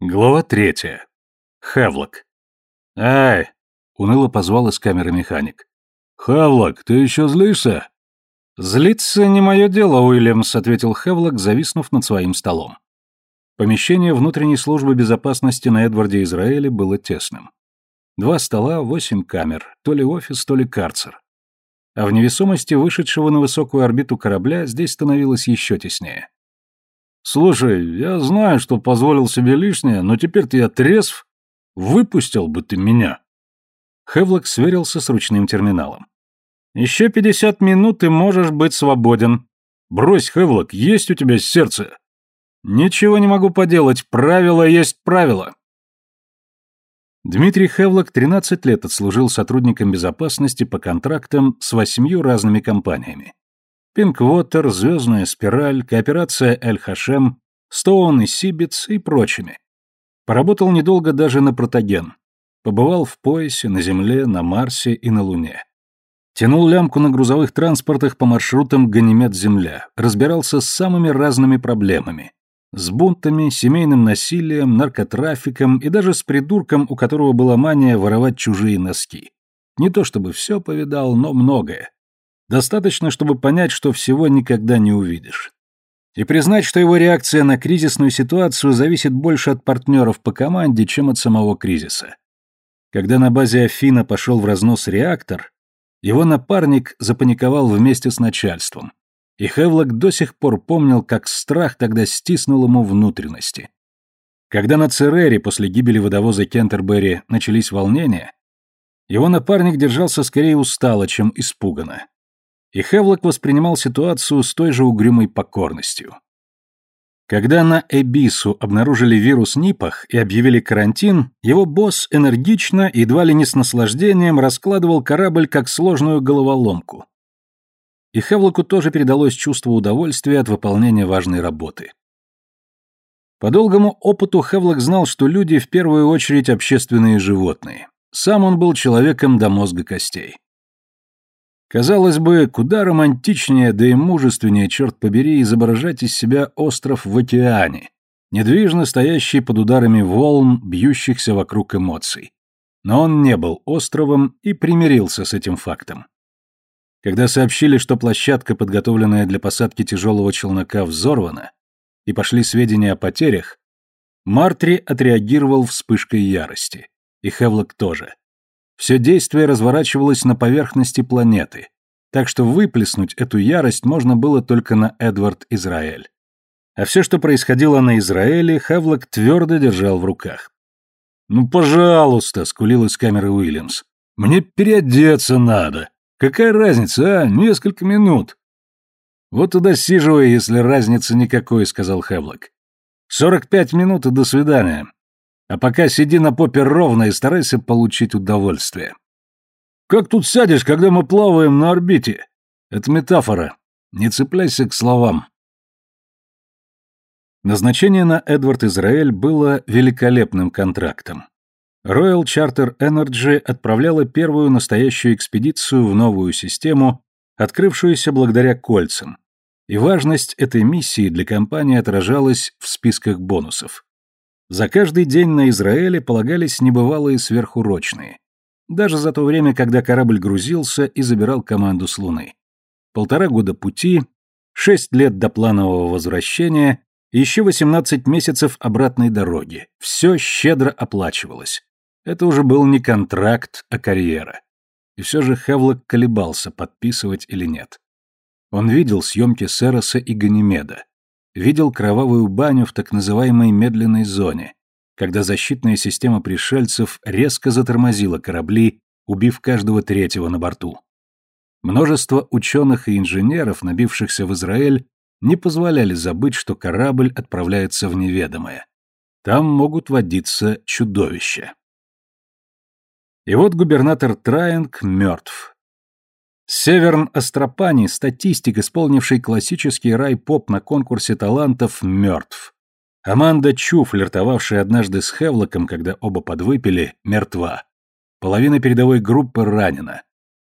Глава третья. Хевлок. «Эй!» — уныло позвал из камеры механик. «Хевлок, ты еще злишься?» «Злиться не мое дело, Уильямс», — ответил Хевлок, зависнув над своим столом. Помещение внутренней службы безопасности на Эдварде Израиле было тесным. Два стола, восемь камер, то ли офис, то ли карцер. А в невесомости вышедшего на высокую орбиту корабля здесь становилось еще теснее. «Слушай, я знаю, что позволил себе лишнее, но теперь-то я трезв. Выпустил бы ты меня!» Хевлок сверился с ручным терминалом. «Еще пятьдесят минут и можешь быть свободен. Брось, Хевлок, есть у тебя сердце!» «Ничего не могу поделать, правило есть правило!» Дмитрий Хевлок 13 лет отслужил сотрудником безопасности по контрактам с восьмью разными компаниями. Пинквотер, Звездная спираль, Кооперация Эль-Хашем, Стоун и Сибиц и прочими. Поработал недолго даже на протоген. Побывал в поясе, на Земле, на Марсе и на Луне. Тянул лямку на грузовых транспортах по маршрутам Ганимед-Земля, разбирался с самыми разными проблемами. С бунтами, семейным насилием, наркотрафиком и даже с придурком, у которого была мания воровать чужие носки. Не то чтобы все повидал, но многое. Достаточно, чтобы понять, что всего никогда не увидишь. И признать, что его реакция на кризисную ситуацию зависит больше от партнеров по команде, чем от самого кризиса. Когда на базе Афина пошел в разнос реактор, его напарник запаниковал вместе с начальством. И Хевлок до сих пор помнил, как страх тогда стиснул ему внутренности. Когда на Церере после гибели водовоза Кентербери начались волнения, его напарник держался скорее устало, чем испуганно. И Хевлок воспринимал ситуацию с той же угрюмой покорностью. Когда на Эбису обнаружили вирус Нипах и объявили карантин, его босс энергично, едва ли не с наслаждением, раскладывал корабль как сложную головоломку и Хевлоку тоже передалось чувство удовольствия от выполнения важной работы. По долгому опыту Хевлок знал, что люди в первую очередь общественные животные. Сам он был человеком до мозга костей. Казалось бы, куда романтичнее, да и мужественнее, черт побери, изображать из себя остров в океане, недвижно стоящий под ударами волн, бьющихся вокруг эмоций. Но он не был островом и примирился с этим фактом. Когда сообщили, что площадка, подготовленная для посадки тяжелого челнока, взорвана, и пошли сведения о потерях, Мартри отреагировал вспышкой ярости. И Хевлок тоже. Все действие разворачивалось на поверхности планеты, так что выплеснуть эту ярость можно было только на Эдвард Израиль. А все, что происходило на Израиле, Хевлок твердо держал в руках. «Ну, пожалуйста», — скулил из камеры Уильямс, — «мне переодеться надо». Какая разница, а? Несколько минут. Вот и досиживай, если разницы никакой, сказал Хевлок. Сорок пять минут и до свидания. А пока сиди на попе ровно и старайся получить удовольствие. Как тут сядешь, когда мы плаваем на орбите? Это метафора. Не цепляйся к словам. Назначение на Эдвард Израиль было великолепным контрактом. Royal Charter Energy отправляла первую настоящую экспедицию в новую систему, открывшуюся благодаря кольцам, и важность этой миссии для компании отражалась в списках бонусов. За каждый день на Израиле полагались небывалые сверхурочные. Даже за то время, когда корабль грузился и забирал команду с Луны. Полтора года пути, шесть лет до планового возвращения еще 18 месяцев обратной дороги. Все щедро оплачивалось. Это уже был не контракт, а карьера. И все же Хевлок колебался, подписывать или нет. Он видел съемки Сероса и Ганимеда. Видел кровавую баню в так называемой медленной зоне, когда защитная система пришельцев резко затормозила корабли, убив каждого третьего на борту. Множество ученых и инженеров, набившихся в Израиль, не позволяли забыть, что корабль отправляется в неведомое. Там могут водиться чудовища. И вот губернатор Траинг мертв. Северн Астропани, статистик, исполнивший классический рай-поп на конкурсе талантов, мертв. Аманда Чу, флиртовавшая однажды с Хевлоком, когда оба подвыпили, мертва. Половина передовой группы ранена.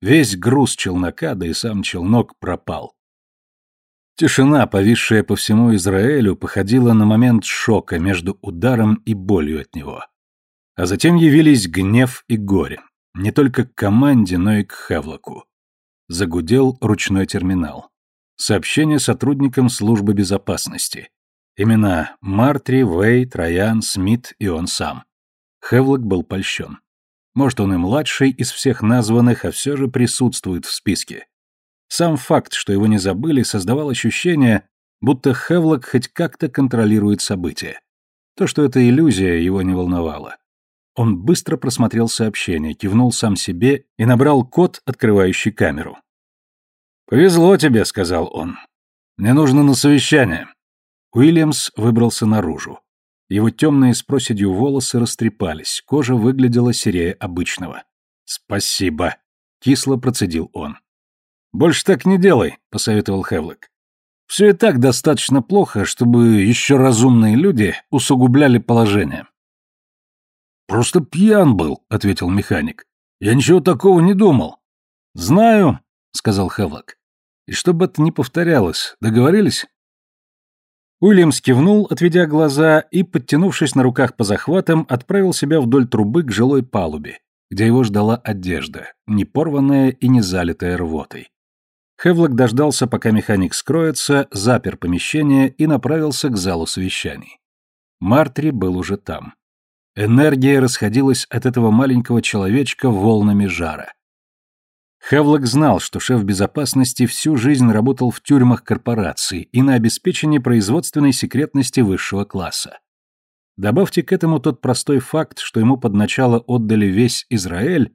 Весь груз челнока, да и сам челнок пропал. Тишина, повисшая по всему Израилю, походила на момент шока между ударом и болью от него. А затем явились гнев и горе. Не только к команде, но и к Хевлоку. Загудел ручной терминал. Сообщение сотрудникам службы безопасности. Имена Мартри, Вей, Троян, Смит и он сам. Хевлок был польщен. Может, он и младший из всех названных, а все же присутствует в списке. Сам факт, что его не забыли, создавал ощущение, будто Хевлок хоть как-то контролирует события. То, что это иллюзия, его не волновало. Он быстро просмотрел сообщение, кивнул сам себе и набрал код, открывающий камеру. «Повезло тебе», — сказал он. «Мне нужно на совещание». Уильямс выбрался наружу. Его темные с проседью волосы растрепались, кожа выглядела серее обычного. «Спасибо», — кисло процедил он. «Больше так не делай», — посоветовал Хевлок. «Все и так достаточно плохо, чтобы еще разумные люди усугубляли положение». «Просто пьян был», — ответил механик. «Я ничего такого не думал». «Знаю», — сказал Хевлок. «И чтобы это не повторялось, договорились?» Уильямс кивнул, отведя глаза, и, подтянувшись на руках по захватам, отправил себя вдоль трубы к жилой палубе, где его ждала одежда, не порванная и не залитая рвотой. Хевлок дождался, пока механик скроется, запер помещение и направился к залу совещаний. Мартри был уже там. Энергия расходилась от этого маленького человечка волнами жара. Хевлок знал, что шеф безопасности всю жизнь работал в тюрьмах корпораций и на обеспечении производственной секретности высшего класса. Добавьте к этому тот простой факт, что ему под начало отдали весь Израиль,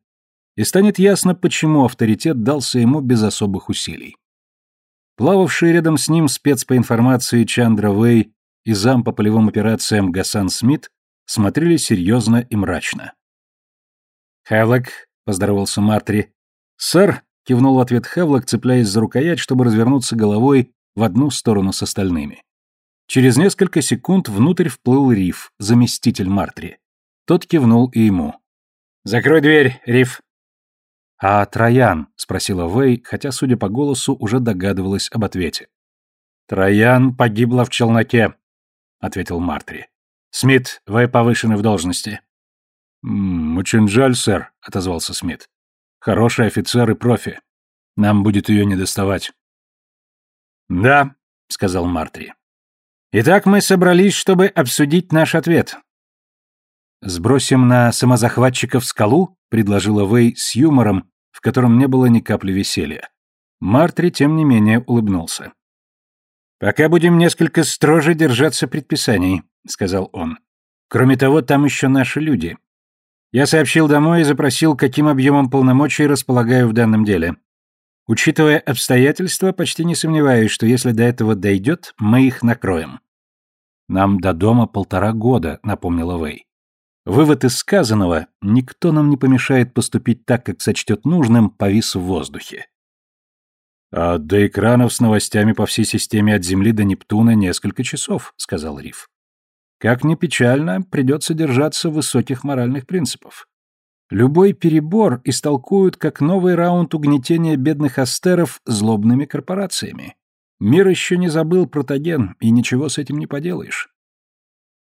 и станет ясно, почему авторитет дался ему без особых усилий. Плававший рядом с ним спец по информации Чандра Вэй и зам по полевым операциям Гасан Смит смотрели серьезно и мрачно. «Хевлок», — поздоровался Мартри. «Сэр», — кивнул в ответ Хевлок, цепляясь за рукоять, чтобы развернуться головой в одну сторону с остальными. Через несколько секунд внутрь вплыл Риф, заместитель Мартри. Тот кивнул и ему. «Закрой дверь, Риф». «А Троян?» — спросила Вэй, хотя, судя по голосу, уже догадывалась об ответе. «Троян погибла в челноке», — ответил Мартри. «Смит, вы повышены в должности». «М -м, «Очень жаль, сэр», — отозвался Смит. «Хороший офицер и профи. Нам будет ее не доставать». «Да», — сказал Мартри. «Итак, мы собрались, чтобы обсудить наш ответ». «Сбросим на самозахватчиков скалу?» — предложила Вэй с юмором, в котором не было ни капли веселья. Мартри, тем не менее, улыбнулся. «Пока будем несколько строже держаться предписаний», — сказал он. «Кроме того, там еще наши люди. Я сообщил домой и запросил, каким объемом полномочий располагаю в данном деле. Учитывая обстоятельства, почти не сомневаюсь, что если до этого дойдет, мы их накроем». «Нам до дома полтора года», — напомнила Вэй. Вывод из сказанного «никто нам не помешает поступить так, как сочтет нужным» повис в воздухе. «А до экранов с новостями по всей системе от Земли до Нептуна несколько часов», — сказал Риф. «Как ни печально, придется держаться высоких моральных принципов. Любой перебор истолкуют как новый раунд угнетения бедных астеров злобными корпорациями. Мир еще не забыл протоген, и ничего с этим не поделаешь».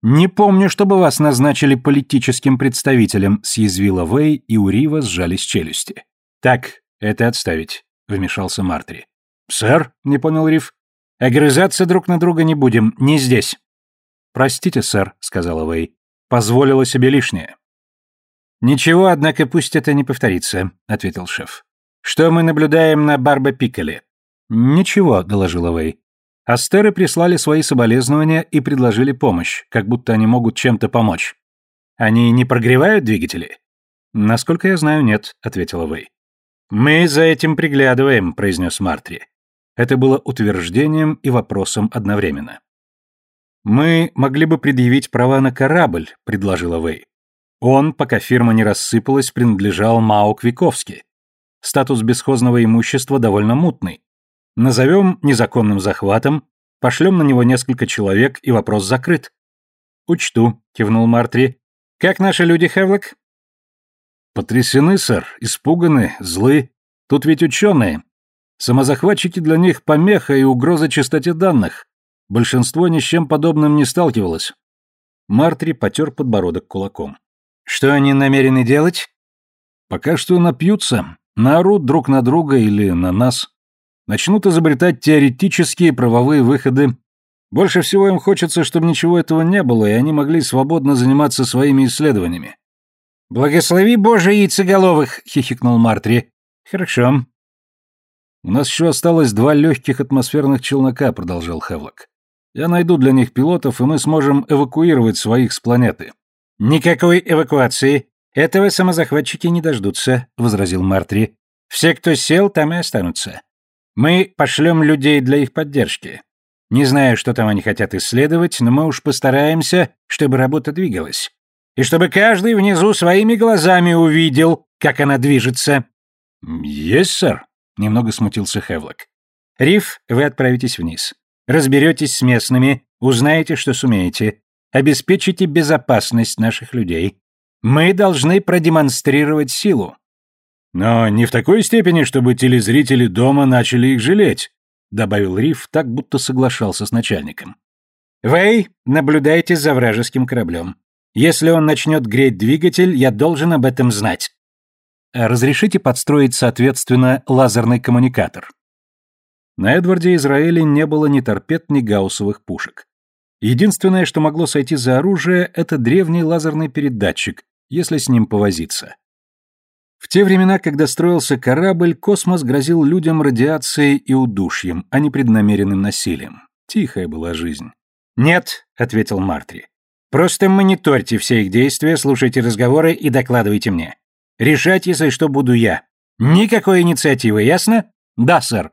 «Не помню, чтобы вас назначили политическим представителем», — съязвила Вэй, и у Рива сжались челюсти. «Так, это отставить вмешался Мартри. «Сэр?» — не понял Риф. «Огрызаться друг на друга не будем, не здесь». «Простите, сэр», — сказала Вэй. «Позволила себе лишнее». «Ничего, однако пусть это не повторится», — ответил шеф. «Что мы наблюдаем на Барба Пикколе?» «Ничего», — доложила Вэй. Астеры прислали свои соболезнования и предложили помощь, как будто они могут чем-то помочь. Они не прогревают двигатели? Насколько я знаю, нет, ответила Вэй. «Мы за этим приглядываем», — произнес Мартри. Это было утверждением и вопросом одновременно. «Мы могли бы предъявить права на корабль», — предложила Вэй. Он, пока фирма не рассыпалась, принадлежал Мао Квиковски. Статус бесхозного имущества довольно мутный. Назовем незаконным захватом, пошлем на него несколько человек, и вопрос закрыт. «Учту», — кивнул Мартри. «Как наши люди, Хевлок?» «Потрясены, сэр, испуганы, злы. Тут ведь ученые». Самозахватчики для них помеха и угроза чистоте данных. Большинство ни с чем подобным не сталкивалось. Мартри потер подбородок кулаком. Что они намерены делать? Пока что напьются, наорут друг на друга или на нас. Начнут изобретать теоретические правовые выходы. Больше всего им хочется, чтобы ничего этого не было, и они могли свободно заниматься своими исследованиями. «Благослови Боже яйцеголовых!» — хихикнул Мартри. «Хорошо». «У нас еще осталось два легких атмосферных челнока», — продолжал Хевлок. «Я найду для них пилотов, и мы сможем эвакуировать своих с планеты». «Никакой эвакуации. Этого самозахватчики не дождутся», — возразил Мартри. «Все, кто сел, там и останутся. Мы пошлем людей для их поддержки. Не знаю, что там они хотят исследовать, но мы уж постараемся, чтобы работа двигалась. И чтобы каждый внизу своими глазами увидел, как она движется». «Есть, сэр», — немного смутился Хевлок. «Риф, вы отправитесь вниз. Разберетесь с местными, узнаете, что сумеете. Обеспечите безопасность наших людей. Мы должны продемонстрировать силу. Но не в такой степени, чтобы телезрители дома начали их жалеть, добавил Риф, так будто соглашался с начальником. Вы наблюдайте за вражеским кораблем. Если он начнет греть двигатель, я должен об этом знать. Разрешите подстроить, соответственно, лазерный коммуникатор. На Эдварде Израиле не было ни торпед, ни гауссовых пушек. Единственное, что могло сойти за оружие, это древний лазерный передатчик, если с ним повозиться. В те времена, когда строился корабль, космос грозил людям радиацией и удушьем, а не преднамеренным насилием. Тихая была жизнь. «Нет», — ответил Мартри. «Просто мониторьте все их действия, слушайте разговоры и докладывайте мне. Решать, если что, буду я. Никакой инициативы, ясно?» «Да, сэр».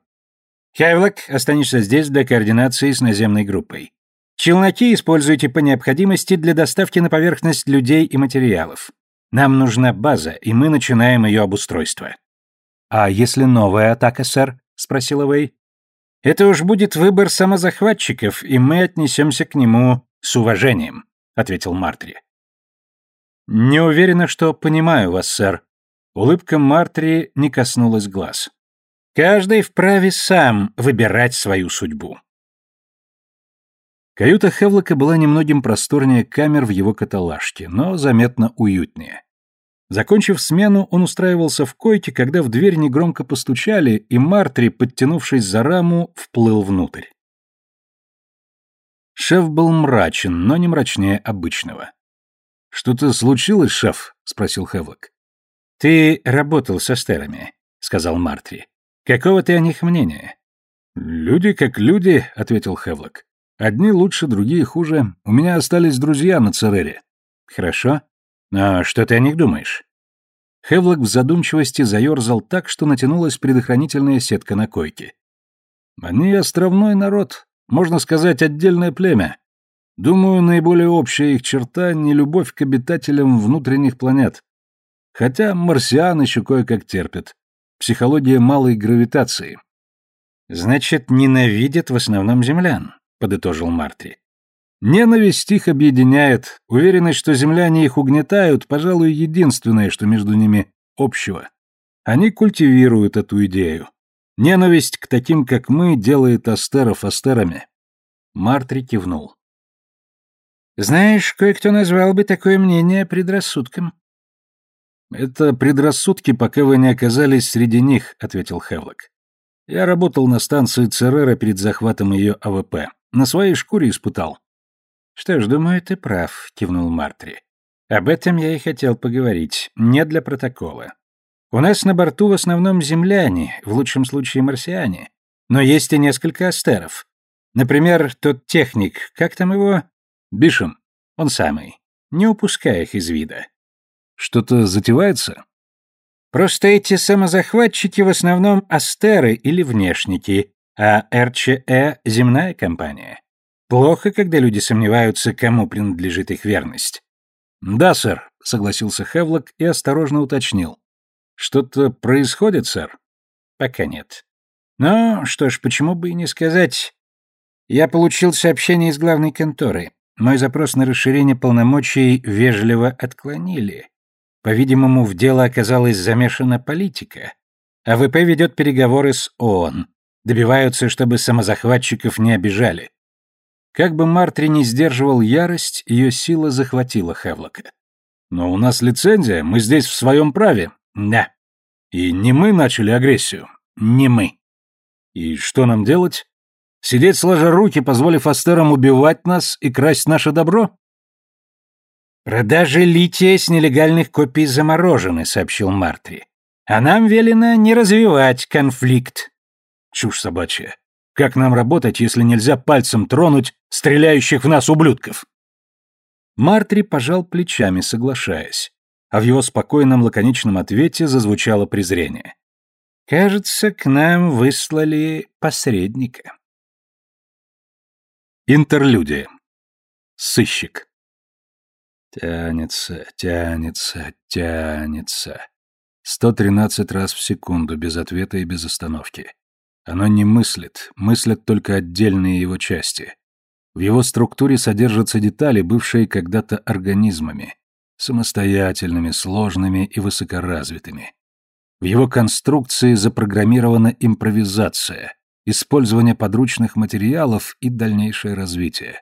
«Хавлок, останешься здесь для координации с наземной группой. Челноки используйте по необходимости для доставки на поверхность людей и материалов. Нам нужна база, и мы начинаем ее обустройство». «А если новая атака, сэр?» — спросила Вэй. «Это уж будет выбор самозахватчиков, и мы отнесемся к нему с уважением», — ответил Мартри. «Не уверена, что понимаю вас, сэр». Улыбка Мартри не коснулась глаз. «Каждый вправе сам выбирать свою судьбу». Каюта Хевлока была немногим просторнее камер в его каталажке, но заметно уютнее. Закончив смену, он устраивался в койке, когда в дверь негромко постучали, и Мартри, подтянувшись за раму, вплыл внутрь. Шеф был мрачен, но не мрачнее обычного. «Что-то случилось, шеф?» — спросил Хевлок. «Ты работал со стерами», — сказал Мартри. «Какого ты о них мнения?» «Люди как люди», — ответил Хевлок. Одни лучше, другие хуже. У меня остались друзья на Церере. Хорошо. А что ты о них думаешь? Хевлок в задумчивости заерзал так, что натянулась предохранительная сетка на койке. Они островной народ, можно сказать, отдельное племя. Думаю, наиболее общая их черта — не любовь к обитателям внутренних планет. Хотя марсиан еще кое-как терпят. Психология малой гравитации. Значит, ненавидят в основном землян. — подытожил Мартри. «Ненависть их объединяет, уверенность, что земляне их угнетают, пожалуй, единственное, что между ними общего. Они культивируют эту идею. Ненависть к таким, как мы, делает астеров астерами». Мартри кивнул. «Знаешь, кое-кто назвал бы такое мнение предрассудком». «Это предрассудки, пока вы не оказались среди них», — ответил Хевлок. «Я работал на станции Церера перед захватом ее АВП. На своей шкуре испытал. Что ж, думаю, ты прав, кивнул Мартри. Об этом я и хотел поговорить, не для протокола. У нас на борту в основном земляне, в лучшем случае марсиане, но есть и несколько астеров. Например, тот техник, как там его? Бишем. Он самый. Не упускай их из вида. Что-то затевается? Просто эти самозахватчики в основном астеры или внешники, а РЧЭ – земная компания. Плохо, когда люди сомневаются, кому принадлежит их верность. Да, сэр, согласился Хевлок и осторожно уточнил. Что-то происходит, сэр? Пока нет. Но, что ж, почему бы и не сказать. Я получил сообщение из главной конторы. Мой запрос на расширение полномочий вежливо отклонили. По-видимому, в дело оказалась замешана политика. АВП ведет переговоры с ООН. Добиваются, чтобы самозахватчиков не обижали. Как бы Мартри не сдерживал ярость, ее сила захватила Хевлока. «Но у нас лицензия, мы здесь в своем праве». «Да». «И не мы начали агрессию?» «Не мы». «И что нам делать? Сидеть сложа руки, позволив астерам убивать нас и красть наше добро?» «Продажи лития с нелегальных копий заморожены», — сообщил Мартри. «А нам велено не развивать конфликт». «Чушь собачья. Как нам работать, если нельзя пальцем тронуть стреляющих в нас ублюдков?» Мартри пожал плечами, соглашаясь, а в его спокойном лаконичном ответе зазвучало презрение. «Кажется, к нам выслали посредника». Интерлюдия. Сыщик. Тянется, тянется, тянется. 113 раз в секунду, без ответа и без остановки. Оно не мыслит, мыслят только отдельные его части. В его структуре содержатся детали, бывшие когда-то организмами, самостоятельными, сложными и высокоразвитыми. В его конструкции запрограммирована импровизация, использование подручных материалов и дальнейшее развитие.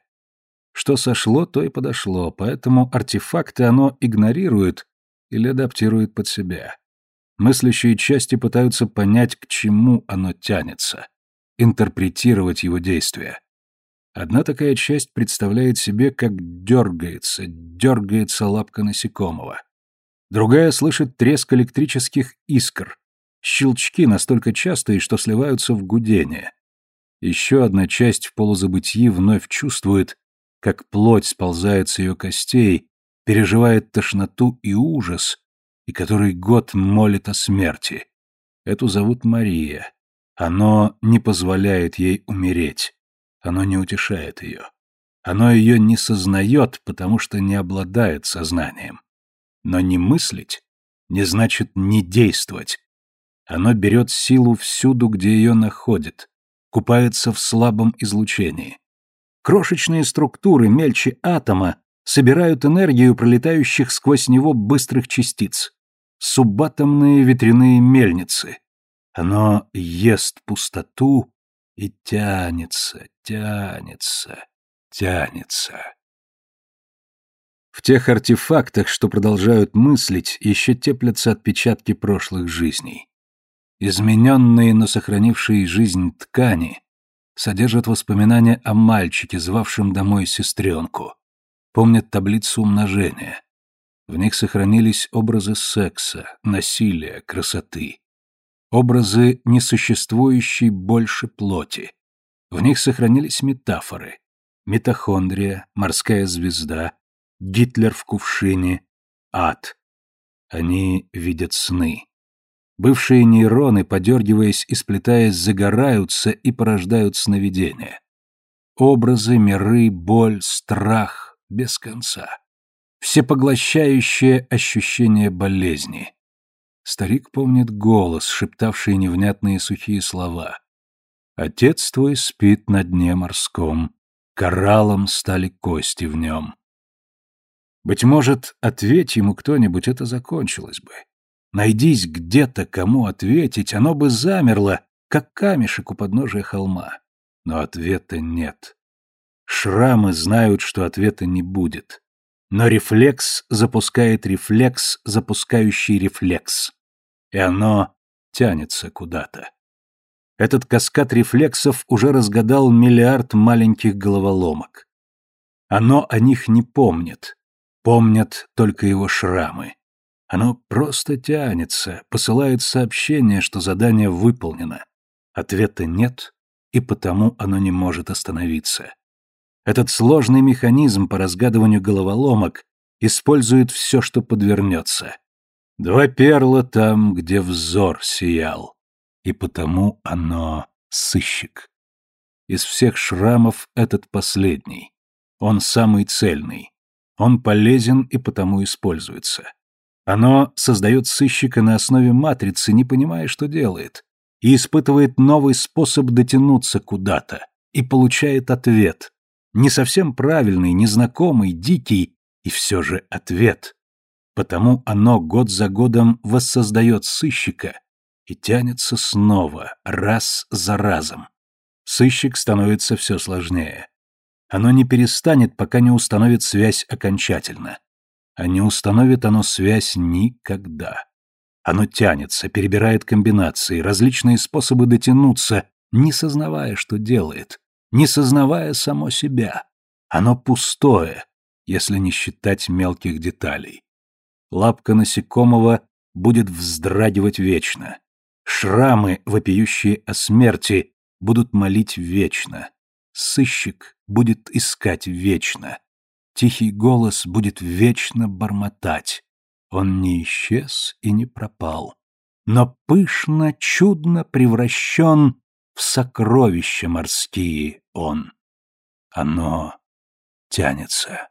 Что сошло, то и подошло, поэтому артефакты оно игнорирует или адаптирует под себя. Мыслящие части пытаются понять, к чему оно тянется, интерпретировать его действия. Одна такая часть представляет себе, как дергается, дергается лапка насекомого. Другая слышит треск электрических искр, щелчки настолько частые, что сливаются в гудение. Еще одна часть в полузабытии вновь чувствует, как плоть сползает с ее костей, переживает тошноту и ужас, и который год молит о смерти. Эту зовут Мария. Оно не позволяет ей умереть. Оно не утешает ее. Оно ее не сознает, потому что не обладает сознанием. Но не мыслить не значит не действовать. Оно берет силу всюду, где ее находит, купается в слабом излучении. Крошечные структуры мельче атома собирают энергию пролетающих сквозь него быстрых частиц субатомные ветряные мельницы. Оно ест пустоту и тянется, тянется, тянется. В тех артефактах, что продолжают мыслить, еще теплятся отпечатки прошлых жизней. Измененные, но сохранившие жизнь ткани содержат воспоминания о мальчике, звавшем домой сестренку. Помнят таблицу умножения. В них сохранились образы секса, насилия, красоты. Образы несуществующей больше плоти. В них сохранились метафоры. Митохондрия, морская звезда, Гитлер в кувшине, ад. Они видят сны. Бывшие нейроны, подергиваясь и сплетаясь, загораются и порождают сновидения. Образы, миры, боль, страх без конца всепоглощающее ощущение болезни. Старик помнит голос, шептавший невнятные сухие слова. «Отец твой спит на дне морском, кораллом стали кости в нем». Быть может, ответь ему кто-нибудь, это закончилось бы. Найдись где-то, кому ответить, оно бы замерло, как камешек у подножия холма. Но ответа нет. Шрамы знают, что ответа не будет. Но рефлекс запускает рефлекс, запускающий рефлекс. И оно тянется куда-то. Этот каскад рефлексов уже разгадал миллиард маленьких головоломок. Оно о них не помнит. Помнят только его шрамы. Оно просто тянется, посылает сообщение, что задание выполнено. Ответа нет, и потому оно не может остановиться. Этот сложный механизм по разгадыванию головоломок использует все, что подвернется. Два перла там, где взор сиял, и потому оно сыщик. Из всех шрамов этот последний. Он самый цельный. Он полезен и потому используется. Оно создает сыщика на основе матрицы, не понимая, что делает, и испытывает новый способ дотянуться куда-то, и получает ответ, не совсем правильный, незнакомый, дикий, и все же ответ. Потому оно год за годом воссоздает сыщика И тянется снова, раз за разом. Сыщик становится все сложнее. Оно не перестанет, пока не установит связь окончательно. А не установит оно связь никогда. Оно тянется, перебирает комбинации, различные способы дотянуться, не сознавая, что делает, не сознавая само себя. Оно пустое, если не считать мелких деталей. Лапка насекомого будет вздрагивать вечно. Шрамы, вопиющие о смерти, будут молить вечно. Сыщик будет искать вечно. Тихий голос будет вечно бормотать. Он не исчез и не пропал, но пышно, чудно превращен в сокровища морские он. Оно тянется.